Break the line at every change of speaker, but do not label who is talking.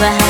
never.